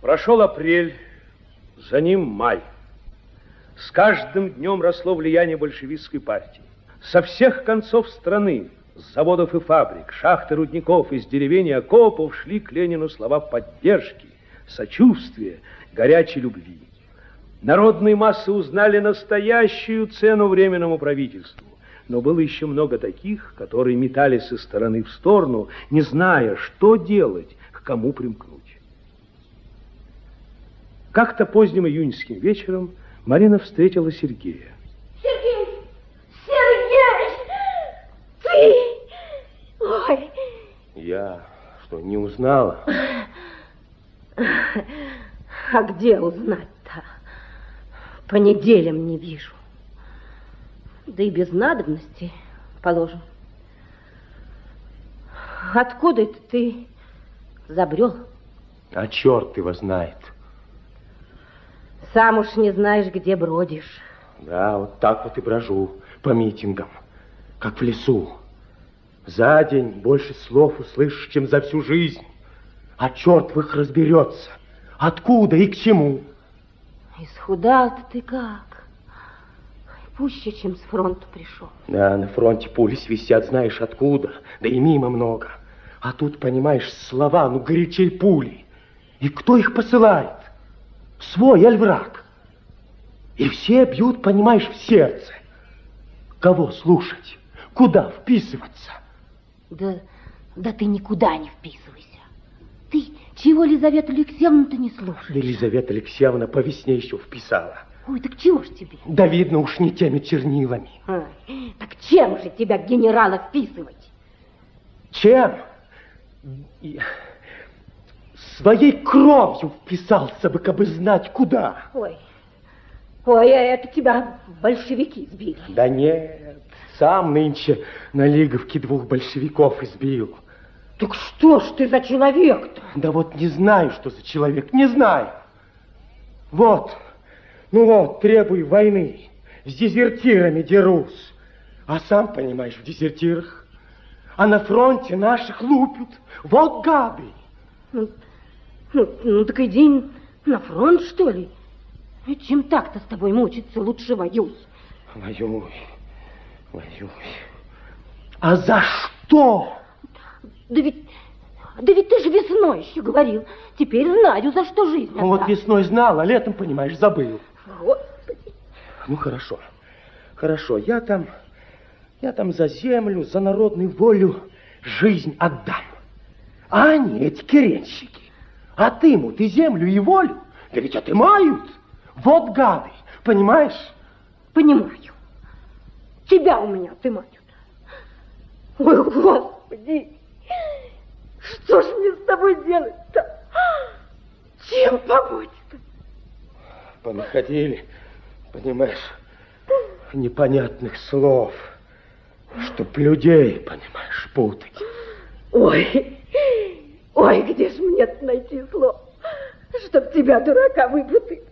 Прошел апрель, за ним май. С каждым днем росло влияние большевистской партии. Со всех концов страны, с заводов и фабрик, шахты рудников, из деревень и окопов шли к Ленину слова поддержки, сочувствия, горячей любви. Народные массы узнали настоящую цену Временному правительству. Но было еще много таких, которые метались из стороны в сторону, не зная, что делать, к кому примкнуть. Как-то поздним июньским вечером Марина встретила Сергея. Сергей! Сергей! Ты! Ой! Я что, не узнала? А где узнать-то? По неделям не вижу. Да и без надобности, положим. Откуда это ты забрел? А черт его знает. Сам уж не знаешь, где бродишь. Да, вот так вот и брожу по митингам, как в лесу. За день больше слов услышишь, чем за всю жизнь. А черт в их разберется. Откуда и к чему? Исхудал-то ты как? Пуще, чем с фронта пришел. Да, на фронте пули свистят, знаешь откуда. Да и мимо много. А тут, понимаешь, слова, ну, горячей пули. И кто их посылает? Свой аль враг? И все бьют, понимаешь, в сердце. Кого слушать? Куда вписываться? Да, да ты никуда не вписывайся. Ты чего Лизавета Алексеевна-то не слушаешь? Да Елизавета Алексеевна по весне еще вписала. Ой, так чего ж тебе? Да видно уж не теми чернилами. А, так чем же тебя генерала вписывать? Чем? Своей кровью вписался бы, кабы знать куда. Ой, ой, а это тебя большевики сбили. Да нет, сам нынче на Лиговке двух большевиков избил. Так что ж ты за человек-то? Да вот не знаю, что за человек, не знаю. Вот, ну вот, требую войны, с дезертирами дерусь. А сам, понимаешь, в дезертирах. А на фронте наших лупят. Вот гады. Ну, ну, так иди на фронт, что ли? И Чем так-то с тобой мучиться, лучше воюй. Воюй, воюй. А за что? Да ведь, да ведь ты же весной еще говорил. Теперь знаю, за что жизнь Ну, вот отдам. весной знал, а летом, понимаешь, забыл. Господи. Ну, хорошо. Хорошо, я там, я там за землю, за народную волю жизнь отдам. А они, эти керенщики, отымут и землю, и волю, да ведь отымают. Вот гады, понимаешь? Понимаю. Тебя у меня отымают. Ой, Господи, что ж мне с тобой делать-то? Чем помочь-то? Понаходили, понимаешь, непонятных слов, чтоб людей, понимаешь, путать. Ой, ой, где ж найти слов, чтоб тебя, дурака, выпутать?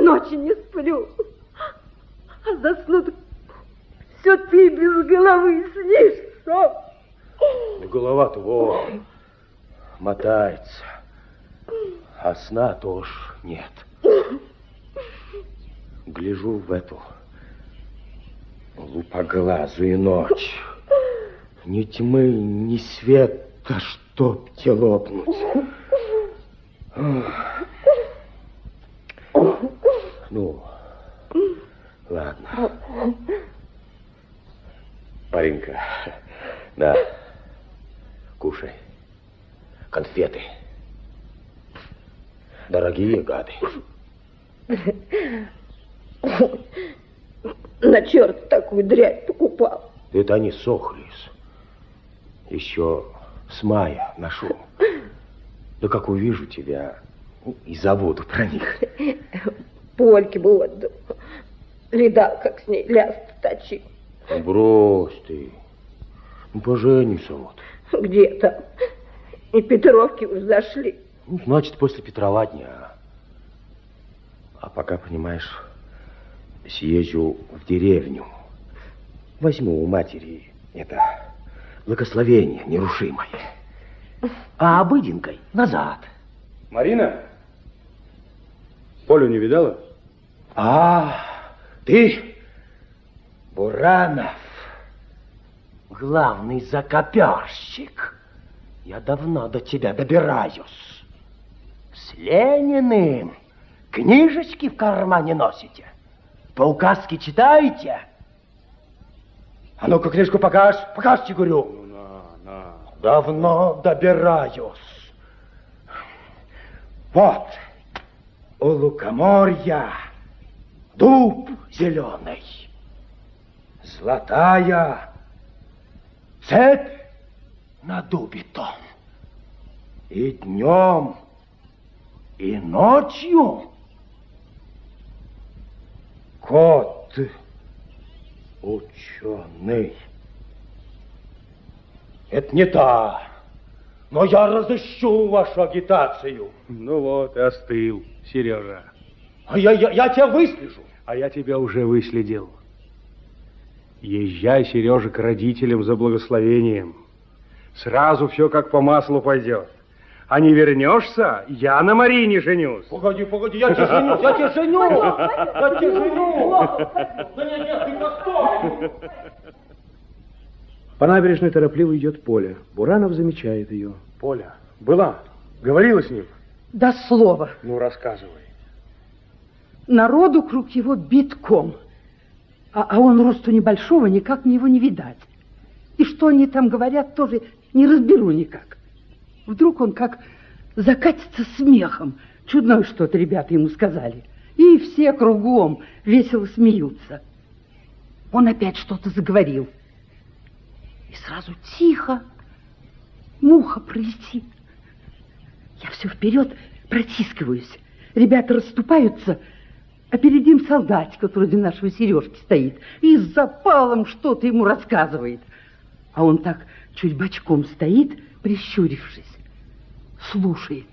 Ночи не сплю, а засну так все ты без головы снишься. Голова-то мотается, а сна тоже нет. Гляжу в эту лупоглазую ночь. Ни тьмы, ни света, чтоб те лопнуть. Ну, ладно. Паренька, да, кушай. Конфеты. Дорогие гады. На черт такую дрянь покупал. Это они сохлись. Еще с мая ношу. Да как увижу тебя, и забуду про них. Польке бы отдал. Видал, как с ней ляст точил. Ну, брось ты. Ну, поженишься вот. Где там? И Петровки уж зашли. Ну, значит, после Петрова дня. А пока, понимаешь, съезжу в деревню. Возьму у матери это благословение нерушимое. А обыденкой назад. Марина, Полю не видала? А, ты, Буранов, главный закоперщик. Я давно до тебя добираюсь. С Лениным книжечки в кармане носите? По указке читаете? А ну-ка книжку покажь, покажьте, говорю. Ну, на, на. Давно добираюсь. Вот, у лукоморья дуб зеленый, золотая цепь на дубе том. И днем, и ночью кот ученый. Это не та. Но я разыщу вашу агитацию. Ну вот, и остыл, Сережа. А я, я, я тебя выслежу. А я тебя уже выследил. Езжай, Сережа, к родителям за благословением. Сразу все как по маслу пойдет. А не вернешься, я на Марине женюсь. Погоди, погоди, я тебя женюсь, я тебя женю. Я тебя женю. Да нет, нет, ты постой. По набережной торопливо идет Поля. Буранов замечает ее. Поля, была, говорила с ним. До слова. Ну, рассказывай. Народу круг его битком. А, а он росту небольшого, никак мне его не видать. И что они там говорят, тоже не разберу никак. Вдруг он как закатится смехом. Чудное что-то ребята ему сказали. И все кругом весело смеются. Он опять что-то заговорил. И сразу тихо муха пролетит. Я все вперед протискиваюсь. Ребята расступаются, а перед ним солдатик, вот вроде нашего Сережки стоит, и с запалом что-то ему рассказывает. А он так чуть бочком стоит, прищурившись, слушает.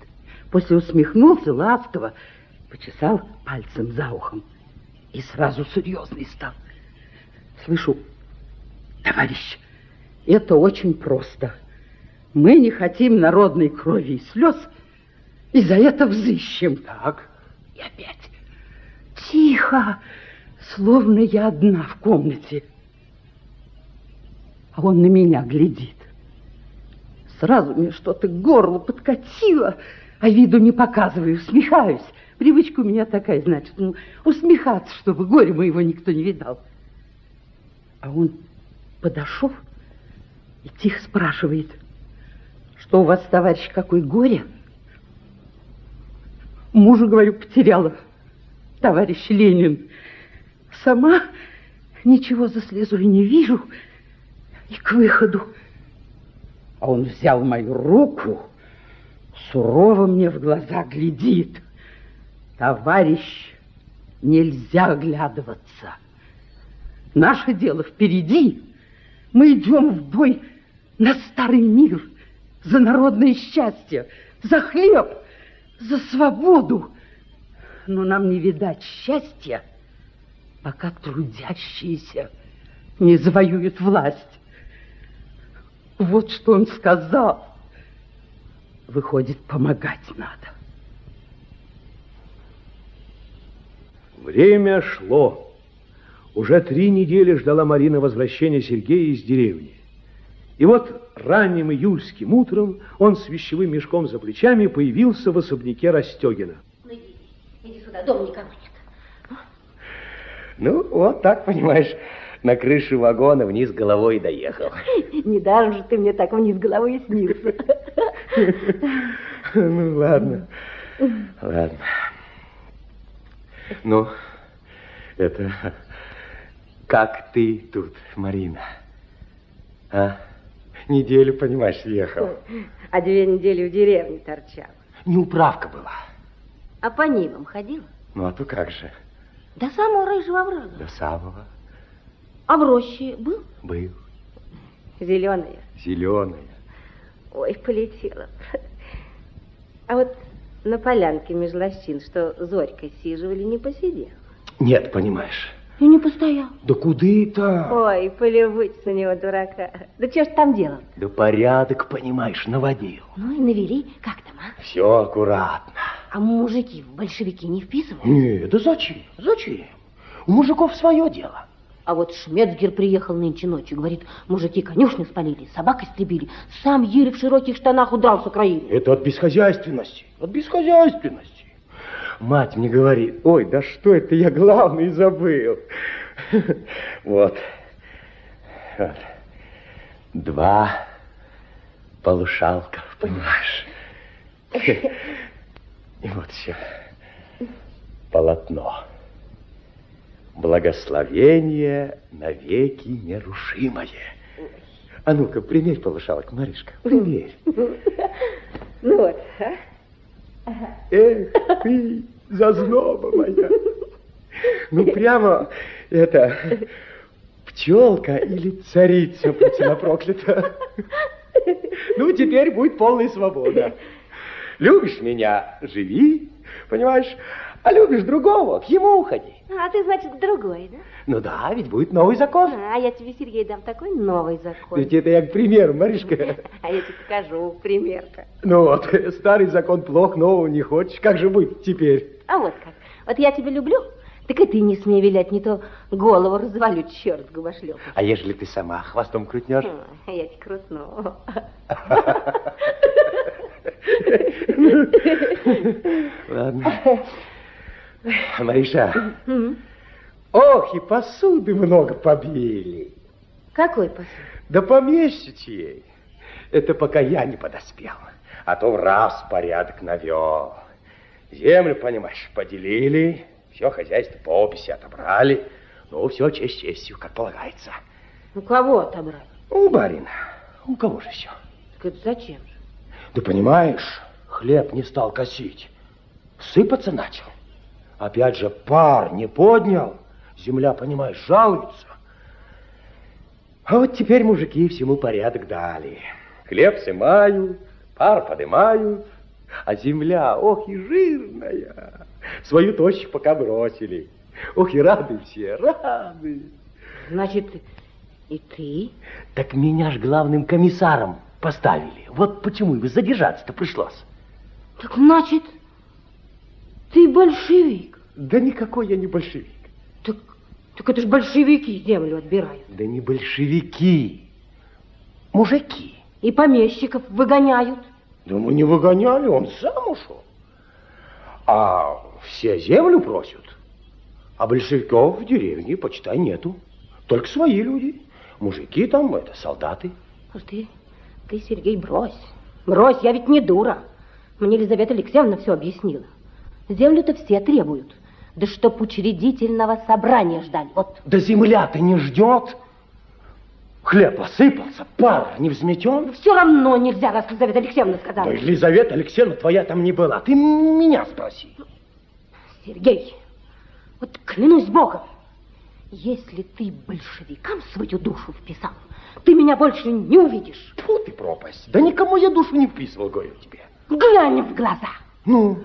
После усмехнулся ласково, почесал пальцем за ухом и сразу серьезный стал. Слышу, товарищ, это очень просто. Мы не хотим народной крови и слез, и за это взыщем. Так. И опять тихо, словно я одна в комнате. А он на меня глядит. Сразу мне что-то к горлу подкатило, а виду не показываю, усмехаюсь. Привычка у меня такая, значит, ну, усмехаться, чтобы горе моего никто не видал. А он подошел и тихо спрашивает, что у вас, товарищ, какое горе? Мужа, говорю, потеряла, товарищ Ленин. Сама ничего за слезой не вижу и к выходу. А он взял мою руку, сурово мне в глаза глядит. Товарищ, нельзя оглядываться. Наше дело впереди. Мы идем в бой на старый мир, за народное счастье, за хлеб, за свободу. Но нам не видать счастья, пока трудящиеся не завоюют власть. Вот что он сказал. Выходит, помогать надо. Время шло. Уже три недели ждала Марина возвращения Сергея из деревни. И вот ранним июльским утром он с вещевым мешком за плечами появился в особняке Растегина. Ну, иди, иди сюда, дома никого нет. Ну, вот так, понимаешь, на крыше вагона вниз головой доехал. Недаром же ты мне так вниз головой и снился. Ну, ладно. Ладно. Ну, это... Как ты тут, Марина? А? Неделю, понимаешь, ехал. А две недели в деревне торчал. Неуправка была. А по нивам ходил? Ну, а то как же? До самого рыжего оврага. До самого. А в роще был? Был. Зеленая. Зеленая. Ой, полетела. А вот на полянке меж лощин, что Зорька сиживали, не посидел. Нет, понимаешь. И не постоял. Да куды-то? Ой, полюбуйтесь на него, дурака. Да что ж там делал? Да порядок, понимаешь, наводил. Ну и навери, как там, а? Все аккуратно. А мужики в большевики не вписываются? Нет, да зачем? Зачем? У мужиков свое дело. А вот Шмецгер приехал нынче ночью, говорит, мужики конюшню спалили, собак истребили, сам еле в широких штанах удрал с Украины. Это от бесхозяйственности. От бесхозяйственности. Мать мне говорит, ой, да что это я главный забыл. Вот. Вот. Два полушалка, понимаешь? И вот все. Полотно. Благословение навеки нерушимое. А ну-ка, примерь полушалок, Маришка, примерь. Ну вот, а? Эх ты, зазноба моя. Ну, прямо это пчелка или царица Путина проклята. Ну, теперь будет полная свобода. Любишь меня, живи, понимаешь? А любишь другого, к ему уходи. А ты, значит, другой, да? Ну да, ведь будет новый закон. А я тебе, Сергей, дам такой новый закон. Ведь это я к примеру, Маришка. А я тебе покажу пример-то. Ну вот, старый закон плох, нового не хочешь. Как же быть теперь? А вот как. Вот я тебя люблю, так и ты не смей вилять, не то голову развалю, черт губошлеп. А ежели ты сама хвостом крутнешь? А я тебе крутну. Ладно. Мариша, ох, и посуды много побили. Какой посуд? Да помещичьей. Это пока я не подоспел. А то в раз порядок навел. Землю, понимаешь, поделили, все хозяйство по описи отобрали. Ну, все честь честью, как полагается. У кого отобрали? У барина. У кого же еще? Так это зачем же? Да понимаешь, хлеб не стал косить. Сыпаться начал. Опять же, пар не поднял. Земля, понимаешь, жалуется. А вот теперь мужики всему порядок дали. Хлеб сымают, пар подымают, а земля, ох и жирная. Свою тощу пока бросили. Ох и рады все, рады. Значит, и ты? Так меня ж главным комиссаром поставили. Вот почему и задержаться-то пришлось. Так значит, ты большевик. Да никакой я не большевик. Так, так это ж большевики землю отбирают. Да не большевики, мужики. И помещиков выгоняют. Да мы не выгоняли, он сам ушел. А все землю просят. А большевиков в деревне, почитай, нету. Только свои люди. Мужики там, это, солдаты. Уж ты, ты, Сергей, брось. Брось, я ведь не дура. Мне Елизавета Алексеевна все объяснила. Землю-то все требуют. Да чтоб учредительного собрания ждали. Вот. Да земля-то не ждет. Хлеб осыпался, пар не взметен. Все равно нельзя, раз Елизавета Алексеевна сказала. Да Елизавета Алексеевна твоя там не была. Ты меня спроси. Сергей, вот клянусь Богом, если ты большевикам свою душу вписал, ты меня больше не увидишь. Фу ты пропасть. Да никому я душу не вписывал, говорю тебе. Глянь в глаза. Ну?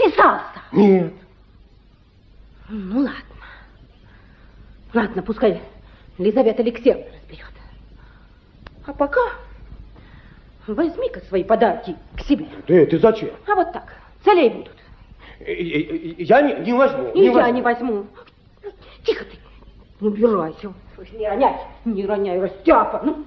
Вписался. Нет. Ну, ладно. Ладно, пускай Лизавета Алексеевна разберет. А пока возьми-ка свои подарки к себе. Ты, ты зачем? А вот так, целей будут. Я не, не возьму. И не я возьму. не возьму. Тихо ты, убирайся. Слышь, Не роняй, не роняй, растяпа. Ну.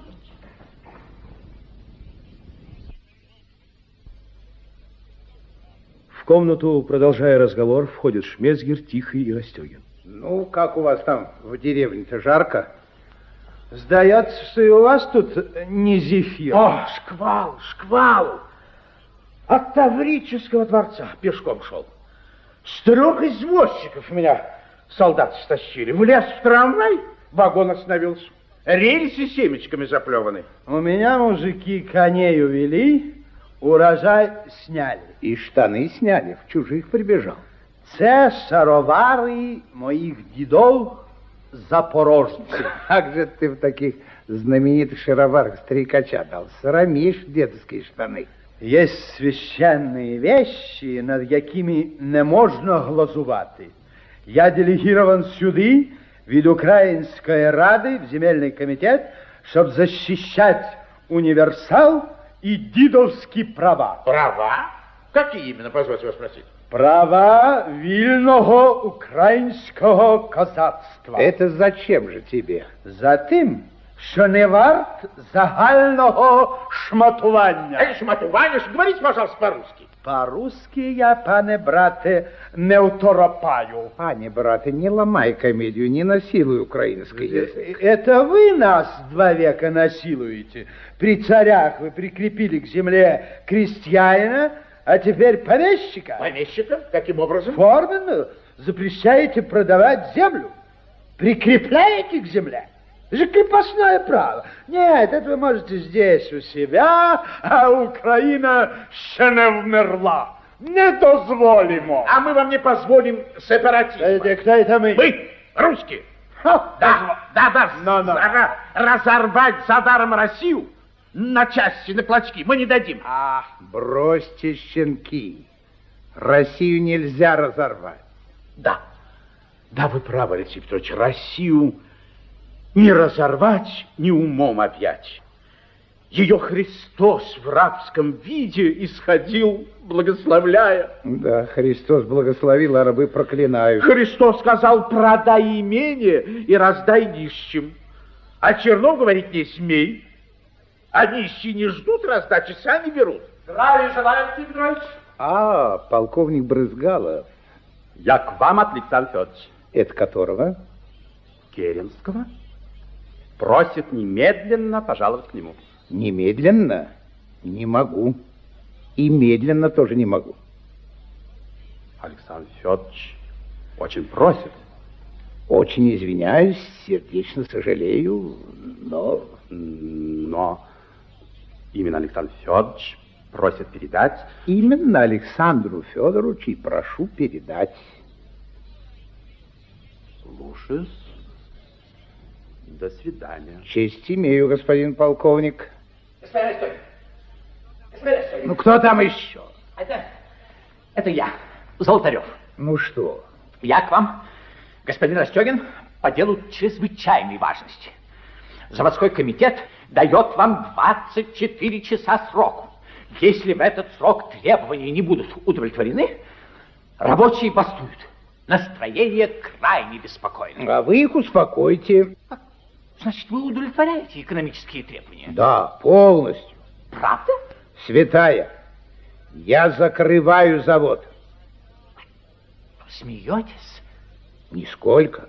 В комнату, продолжая разговор, входит Шмецгер, Тихий и Растегин. Ну, как у вас там в деревне-то жарко? Сдается, что и у вас тут не зефир. О, шквал, шквал. От Таврического дворца пешком шел. С трех извозчиков меня солдаты стащили. Влез в трамвай, вагон остановился. Рельсы семечками заплеваны. У меня мужики коней увели, урожай сняли. И штаны сняли, в чужих прибежал. Це шаровари моих дедов запорожцы. Как же ты в таких знаменитых шароварах стрекача дал? Срамишь дедовские штаны. Есть священные вещи, над якими не можна глазувати. Я делегирован сюди від Української Ради в земельный комитет, чтобы защищать универсал и дидовские права. Права? Какие именно, позвольте вас спросить? Права вільного українського козацтва. Это зачем же тебе? За тим, що не варт загального шматування. Эй, шматуваня, говорите, пожалуйста, по-русски. По-русски я, пане брате, не второпаю. Пане, брате, не ломай комедию, не насилуй украинский язык. Это вы нас два века насилуете. При царях вы прикрепили к земле крестьянина, а теперь помещика. Помещика? Каким образом? Форменно запрещаете продавать землю. Прикрепляете к земле. Это же крепостное право. Нет, это вы можете здесь у себя, а Украина ще не вмерла. Не дозволимо. А мы вам не позволим сепаратизма. Это кто это мы? Мы, русские. Ха, Да, да, да, Но, но. за- разорвать за даром Россию на части, на клочки мы не дадим. А, Бросьте щенки. Россию нельзя разорвать. Да, да, вы правы, Алексей Петрович, Россию не разорвать, ни умом объять. Ее Христос в рабском виде исходил, благословляя. Да, Христос благословил, а рабы проклинают. Христос сказал, продай имение и раздай нищим. А чернов говорить не смей. А нищие не ждут раздачи, сами берут. Здравия желаю, Алексей Петрович. А, полковник Брызгалов. Я к вам от Александра Федоровича Это которого? Керенского. Просит немедленно пожаловать к нему. Немедленно? Не могу. И медленно тоже не могу. Александр Федорович очень просит. Очень извиняюсь, сердечно сожалею, но... Но именно Александр Федорович просит передать. Именно Александру Федоровичу и прошу передать. Слушаюсь. До свидания. Честь имею, господин полковник. Господин Арестович, господин Арестович, Ну, кто там еще? это, это я, Золотарев. Ну что? Я к вам, господин Растегин, по делу чрезвычайной важности. Заводской комитет дает вам 24 часа сроку. Если в этот срок требования не будут удовлетворены, рабочие бастуют. Настроение крайне беспокойное. А вы их успокойте. Значит, вы удовлетворяете экономические требования? Да, полностью. Правда? Святая, я закрываю завод. Смеетесь? Нисколько.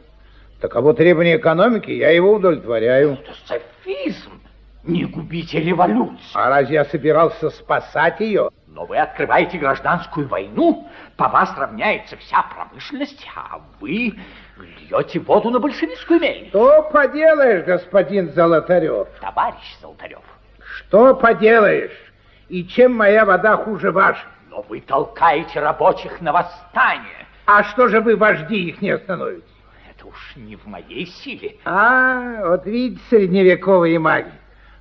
Таково требование экономики, я его удовлетворяю. Это софизм. Не губите революцию. А разве я собирался спасать ее? Но вы открываете гражданскую войну, по вас равняется вся промышленность, а вы льете воду на большевистскую мельницу. Что поделаешь, господин Золотарев? Товарищ Золотарев, Что поделаешь? И чем моя вода хуже вашей? но вы толкаете рабочих на восстание. А что же вы, вожди, их не остановите? Это уж не в моей силе. А, вот видите, средневековые маги.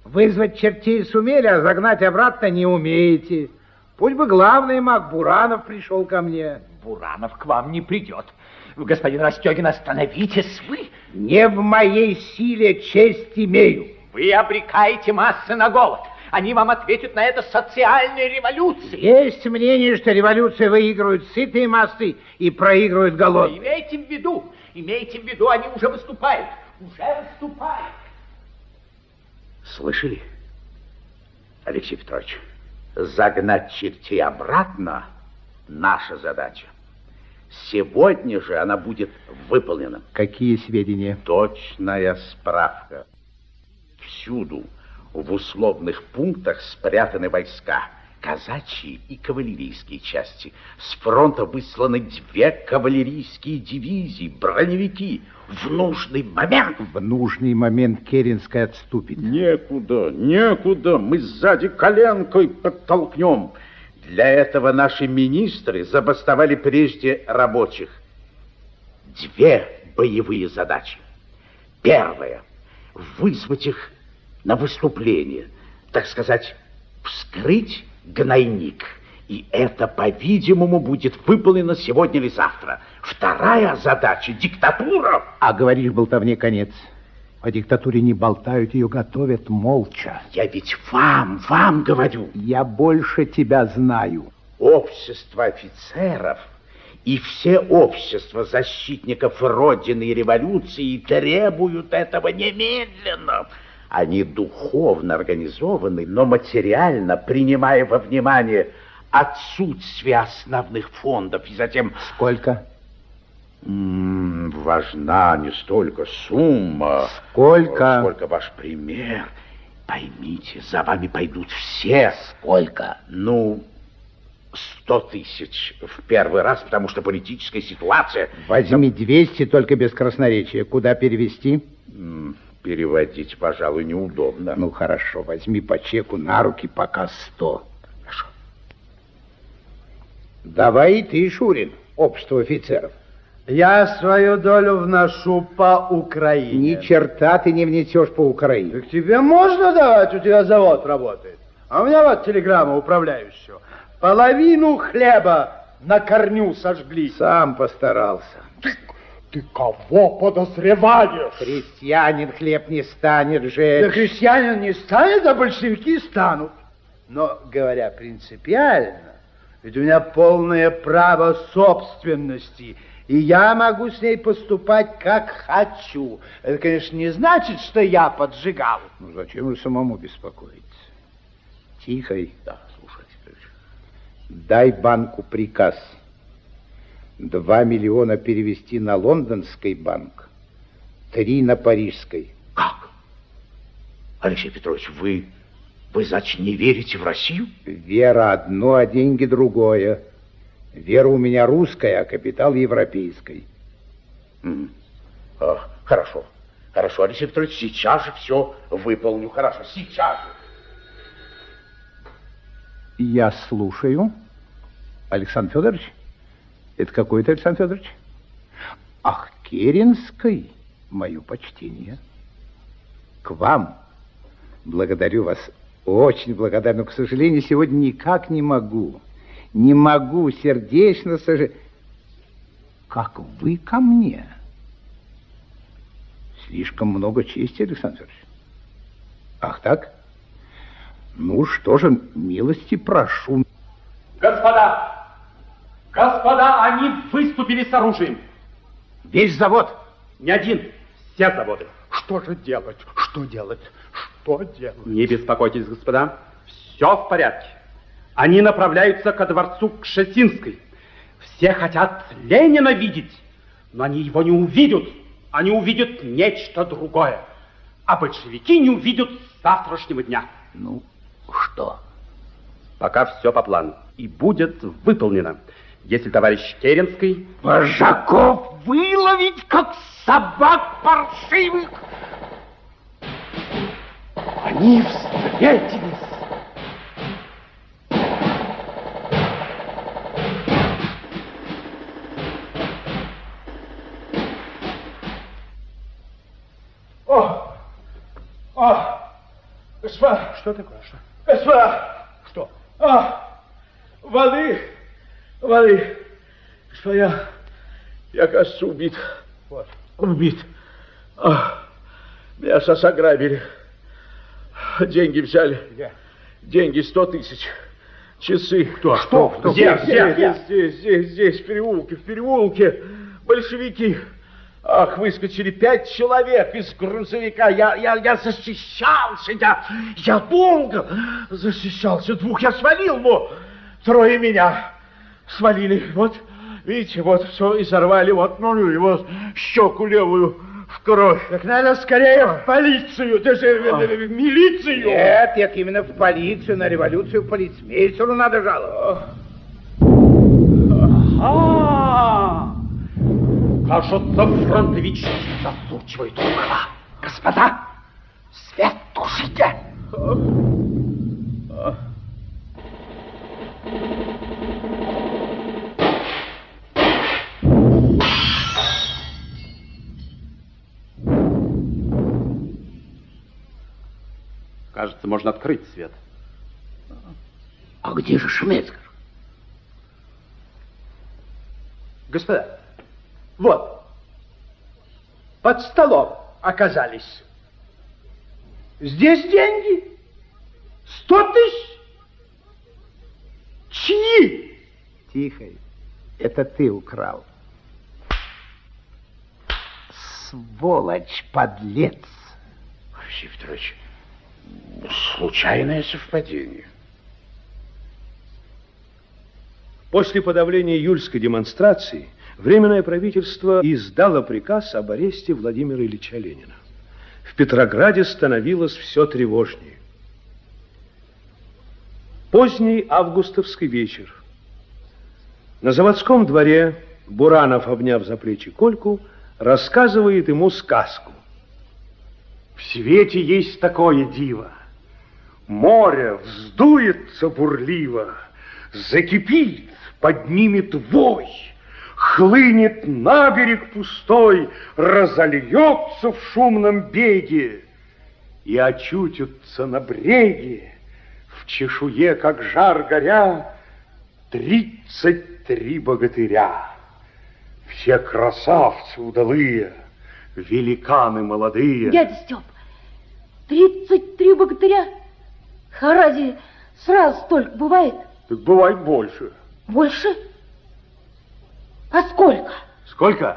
Вызвать чертей сумели, а загнать обратно не умеете. Пусть бы главный маг Буранов пришел ко мне. Буранов к вам не придет. Господин Растегин, остановитесь вы. Не в моей силе честь имею. Вы обрекаете массы на голод. Они вам ответят на это социальной революцией. Есть мнение, что революция выигрывают сытые массы и проигрывают голодные. Имейте в виду, имейте в виду, они уже выступают. Уже выступают. Слышали, Алексей Петрович? Загнать чертей обратно – наша задача. Сегодня же она будет выполнена. Какие сведения? Точная справка. Всюду в условных пунктах спрятаны войска, казачьи и кавалерийские части. С фронта высланы две кавалерийские дивизии, броневики. В нужный момент В нужный момент Керенская отступит. Некуда, некуда. Мы сзади коленкой подтолкнем. Для этого наши министры забастовали прежде рабочих. Две боевые задачи. Первая – вызвать их на выступление, так сказать, вскрыть гнойник. И это, по-видимому, будет выполнено сегодня или завтра. Вторая задача – диктатура. А говоришь, болтовне конец. О диктатуре не болтают, ее готовят молча. Я ведь вам, вам говорю. Я больше тебя знаю. общество офицеров и все общества защитников Родины и революции требуют этого немедленно. Они духовно организованы, но материально, принимая во внимание отсутствие основных фондов и затем... Сколько? М -м, важна не столько сумма, Сколько? сколько ваш пример. Поймите, за вами пойдут все. Сколько? Ну, сто тысяч в первый раз, потому что политическая ситуация... Возьми 200, только без красноречия. Куда перевести? Переводить, пожалуй, неудобно. Ну, хорошо, возьми по чеку на руки пока 100. Давай и ты, Шурин, общество офицеров. Я свою долю вношу по Украине. Ни черта ты не внесешь по Украине. Так тебе можно давать, у тебя завод работает. А у меня вот телеграмма управляющего. Половину хлеба на корню сожгли. Сам постарался. Ты кого подозреваешь? Крестьянин хлеб не станет Да жечь. крестьянин не станет, а большевики станут. Но, говоря принципиально, ведь у меня полное право собственности, и я могу с ней поступать как хочу. Это, конечно, не значит, что я поджигал. Ну, зачем же самому беспокоиться? Тихо. Да. Петрович. Дай банку приказ. Два миллиона перевести на лондонский банк, три на парижской. Как? Алексей Петрович, вы, вы, значит, не верите в Россию? Вера одно, а деньги другое. Вера у меня русская, а капитал европейский. М. А, хорошо. Хорошо, Алексей Петрович, сейчас же все выполню. Хорошо, сейчас же. Я слушаю. Александр Федорович? Это какой-то Александр Федорович? Ах, Керенский, мое почтение. К вам. Благодарю вас. Очень благодарен, но, к сожалению, сегодня никак не могу. Не могу сердечно сожалеть. Как вы ко мне? Слишком много чести, Александр Федорович. Ах, так? Ну что же, милости прошу. Господа! Господа, они выступили с оружием. Весь завод. Не один, все заводы. Что же делать? Что делать? Что делать? Не беспокойтесь, господа, все в порядке. Они направляются ко дворцу Кшесинской. Все хотят Ленина видеть, но они его не увидят. Они увидят нечто другое. А большевики не увидят с завтрашнего дня. Ну, что? Пока все по плану. И будет выполнено. Если товарищ Керенский... Вожаков выловить, как собак паршивых. Они встретились. О! О! Господа! Что такое? Что? Господа! Что? А! Воды! Воды! Господа, я, я, кажется, убит. Вот. Убит. А, меня сейчас ограбили. Деньги взяли. Где? Деньги сто тысяч. Часы. Кто? Что? Кто? Где? Где? Где? Здесь, здесь, здесь, здесь, в переулке, в переулке. Большевики. Ах, выскочили пять человек из грузовика. Я, я, я защищался, я, я долго защищался. Двух я свалил, но трое меня свалили. Вот, видите, вот все и сорвали. Вот, ну, вот щеку левую кровь. Так надо скорее в полицию, даже в, в- милицию. Нет, як именно в полицию, на революцию полицмейстеру надо жаловать. А, кажется, фронтовички засучивают рукава. Господа, свет тушите. Кажется, можно открыть свет. А где же Шмецкер? Господа, вот, под столом оказались. Здесь деньги. Сто тысяч. Чьи? Тихо. Это ты украл. Сволочь, подлец. Арсений Петрович, случайное совпадение. После подавления июльской демонстрации Временное правительство издало приказ об аресте Владимира Ильича Ленина. В Петрограде становилось все тревожнее. Поздний августовский вечер. На заводском дворе Буранов, обняв за плечи Кольку, рассказывает ему сказку. В свете есть такое диво. Море вздуется бурливо, закипит, поднимет вой, хлынет на берег пустой, разольется в шумном беге и очутится на бреге в чешуе, как жар горя, тридцать три богатыря. Все красавцы удалые, великаны молодые. Дядя Степ, тридцать три богатыря? А разве сразу столько бывает? Так бывает больше. Больше? А сколько? Сколько?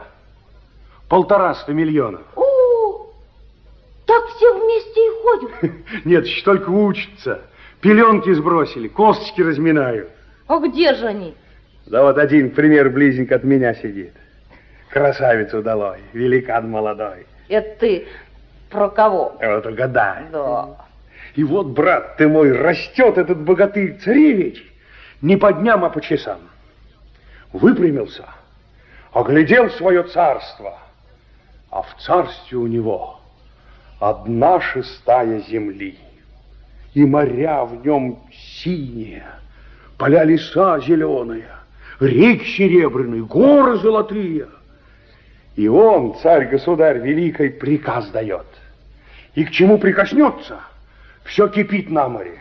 Полтораста миллионов. О, так все вместе и ходят. Нет, еще только учатся. Пеленки сбросили, косточки разминают. А где же они? Да вот один, к примеру, близненько от меня сидит. Красавец удалой, великан молодой. Это ты про кого? Вот угадай. Да. И вот, брат ты мой, растет этот богатырь царевич не по дням, а по часам. Выпрямился, оглядел свое царство, а в царстве у него одна шестая земли, и моря в нем синие, поля леса зеленые, реки серебряные, горы золотые. И он, царь-государь великий, приказ дает. И к чему прикоснется, все кипит на море,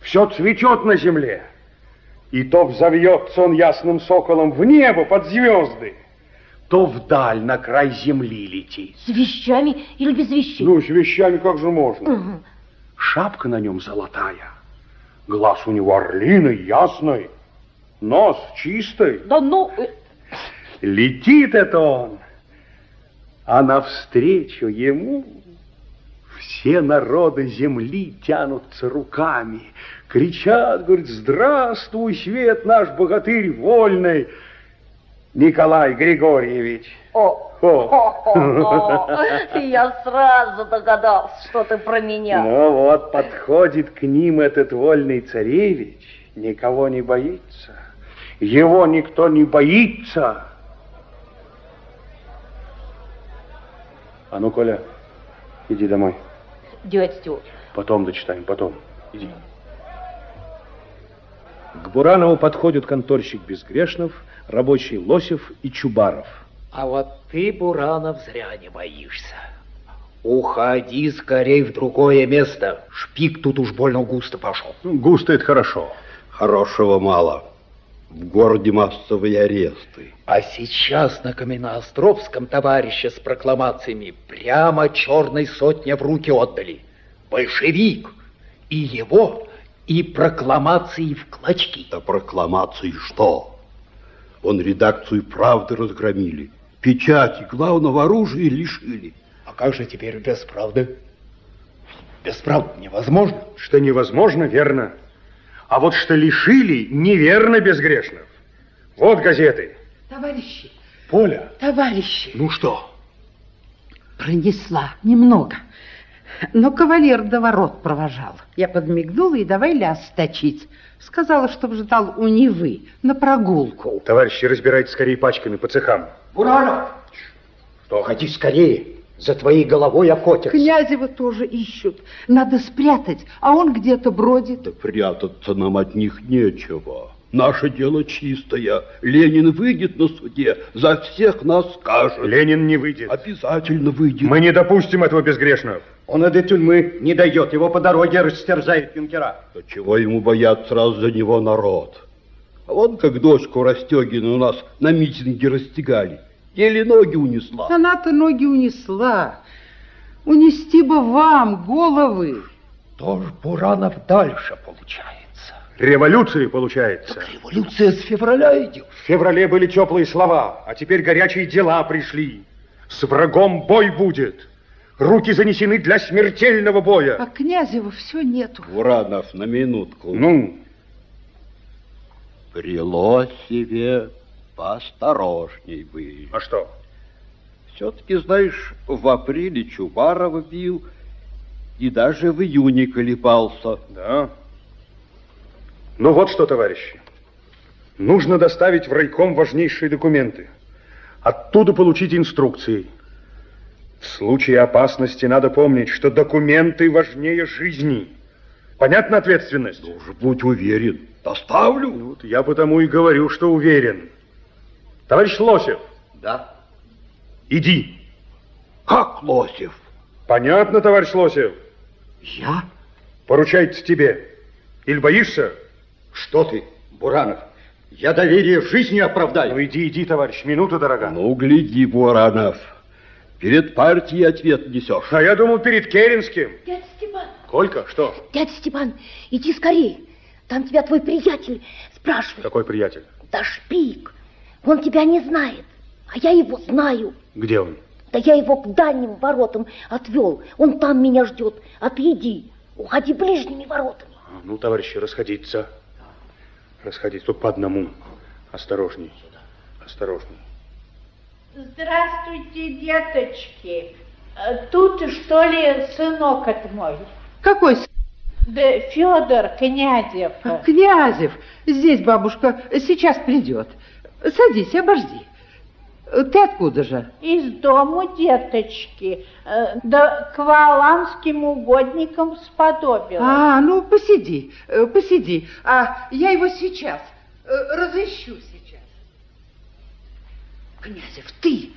все цветет на земле. И то взовьется он ясным соколом в небо под звезды, то вдаль на край земли летит. С вещами или без вещей? Ну, с вещами как же можно? Угу. Шапка на нем золотая, глаз у него орлиный, ясный, нос чистый. Да ну... э, Летит это он, а навстречу ему все народы земли тянутся руками, кричат, говорят, здравствуй, свет наш богатырь вольный, Николай Григорьевич. О, О. о, я сразу догадался, что ты про меня. Ну вот, подходит к ним этот вольный царевич, никого не боится. Его никто не боится. А ну, Коля, иди домой. Дядь Степ, Потом дочитаем, потом. Иди. К Буранову подходят конторщик Безгрешнов, рабочий Лосев и Чубаров. А вот ты, Буранов, зря не боишься. Уходи скорей в другое место. Шпик тут уж больно густо пошел. Ну, Густо это хорошо. Хорошего мало. В городе массовые аресты. А сейчас на Каменноостровском товарища с прокламациями прямо черной сотне в руки отдали. Большевик. И его, и прокламации в клочки. Да прокламации что? Он редакцию «Правды» разгромили. Печати главного оружия лишили. А как же теперь без правды? Без правды невозможно. Что невозможно, верно. А вот что лишили, неверно, Безгрешнов. Вот газеты. Товарищи, Поля, товарищи, ну что? пронесла немного. Но кавалер до ворот провожал. Я подмигнула и давай ляс точить. Сказала, чтоб ждал у Невы на прогулку. Товарищи, разбирайтесь скорее пачками по цехам. Буранов! Что? Ходи скорее, за твоей головой охотятся. Князева тоже ищут. Надо спрятать, а он где-то бродит. Да прятаться нам от них нечего. Наше дело чистое. Ленин выйдет на суде, за всех нас скажет. Ленин не выйдет. Обязательно выйдет. Мы не допустим этого Безгрешнов. Он до тюрьмы не дойдет, его по дороге растерзает юнкера. Да чего ему бояться раз за него народ? А вон как дочку Растегина у нас на митинге растягали. Еле ноги унесла. Она-то ноги унесла. Унести бы вам головы. Тоже Буранов дальше получается. Революции, получается. Революция с февраля идет. В феврале были теплые слова, а теперь горячие дела пришли. С врагом бой будет. Руки занесены для смертельного боя. А Князева все нету. Уранов, на минутку. Ну, При Лосеве поосторожней бы. а что? Все-таки, знаешь, в апреле Чубарова бил и даже в июне колебался. Да. Ну вот что, товарищи. Нужно доставить в райком важнейшие документы. Оттуда получить инструкции. В случае опасности надо помнить, что документы важнее жизни. Понятна ответственность? Уж будь уверен, доставлю. Вот я потому и говорю, что уверен. Товарищ Лосев, Да. иди. Как Лосев? Понятно, товарищ Лосев? Я? Поручается тебе. Или боишься? Что ты, Буранов? Я доверие жизни оправдаю. Ну иди, иди, товарищ, минута дорога. Ну, гляди, Буранов. Перед партией ответ несешь. А я думал, перед Керенским. Дядя Степан, Колька, что? дядя Степан, иди скорее. Там тебя твой приятель спрашивает. Какой приятель? Да шпик. Он тебя не знает, а я его знаю. Где он? Да я его к дальним воротам отвел. Он там меня ждет. А ты иди, уходи ближними воротами. А, Ну, товарищи, расходиться. Расходиться только по одному. Осторожней. Осторожней. Здравствуйте, деточки. Э, Тут, что ли, сынок от мой? Какой с- Да Федор Князев. Князев? Здесь бабушка сейчас придет. Садись, обожди. Ты откуда же? Из дому деточки. Э, Да к валанским угодникам сподобилась. А, ну посиди, э, посиди. А я его сейчас э, разыщу сейчас. Князев, ты?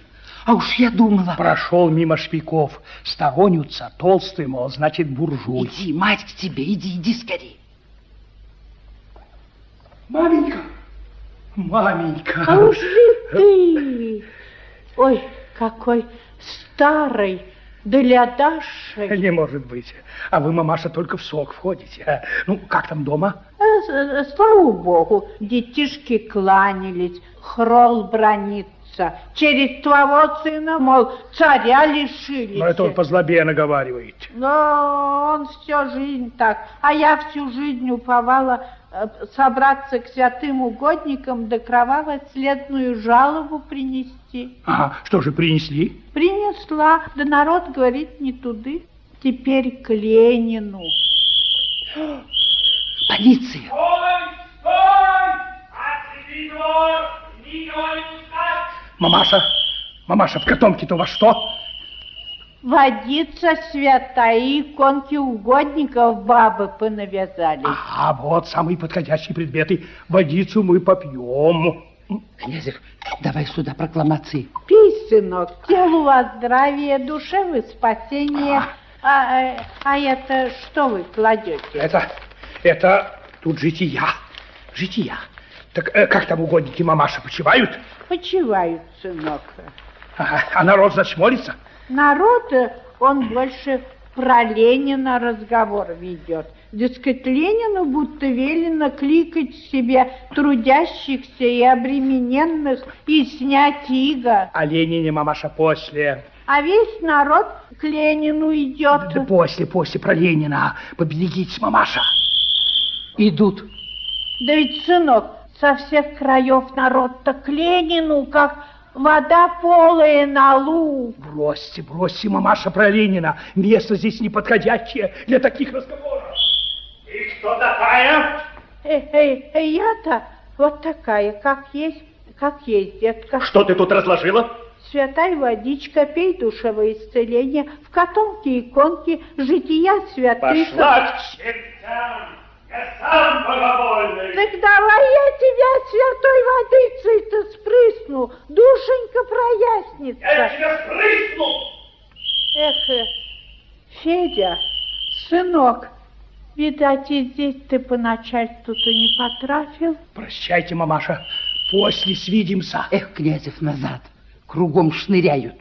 А уж я думала. Прошел мимо шпиков. Сторонятся, толстый, мол, значит, буржуй. Иди, мать к тебе, иди, иди скорее. Маменька! Маменька! А уж и ты. Ой, какой старый для Даши. Не может быть. А вы, мамаша, только в сок входите. а? Ну, как там дома? Э, с- Слава богу, детишки кланялись, хрол бронится. Через твоего сына, мол, царя лишились. Но это он по злобе наговаривает. Но он всю жизнь так, а я всю жизнь уповала э, собраться к святым угодникам да кроваво-следную жалобу принести. Ага, что же принесли? Принесла, да народ говорит не туды. Теперь к Ленину. Полиция. Мамаша, мамаша, в котомке-то у вас что? Водица святая, иконки угодников бабы понавязали. А вот самые подходящие предметы. Водицу мы попьем. Князев, давай сюда прокламации. Пей, сынок, телу во здравие, душе вы спасение. А, э, а это что вы кладете? Это, это тут жития. Жития. Так э, как там угодники мамаши почивают? Почивают, сынок. Ага, а народ значит молится? Народ, э, он больше про Ленина разговор ведет. Дескать, Ленину будто велено кликать себе трудящихся и обремененных и снять иго. А Ленине мамаша после. А весь народ к Ленину идет. Да после, после про Ленина. Поберегитесь, мамаша. Идут. Да ведь, сынок, со всех краев народ-то к Ленину, как вода полая на луг. Бросьте, бросьте, мамаша, про Ленина. Место здесь неподходящее для таких разговоров. И кто такая? Эй, эй, эй, я-то вот такая, как есть, как есть, детка. Что ты тут разложила? Святая водичка, пей душевое исцеление, в котомке иконки, жития святых. Пошла к чертям! Я сам богобольный! Так давай я тебя святой водицей-то спрысну, душенька прояснится. Я тебя спрысну! Эх, э, Федя, сынок, видать, и здесь ты по начальству-то не потрафил. Прощайте, мамаша. После свидимся. Эх, Князев, назад. Кругом шныряют.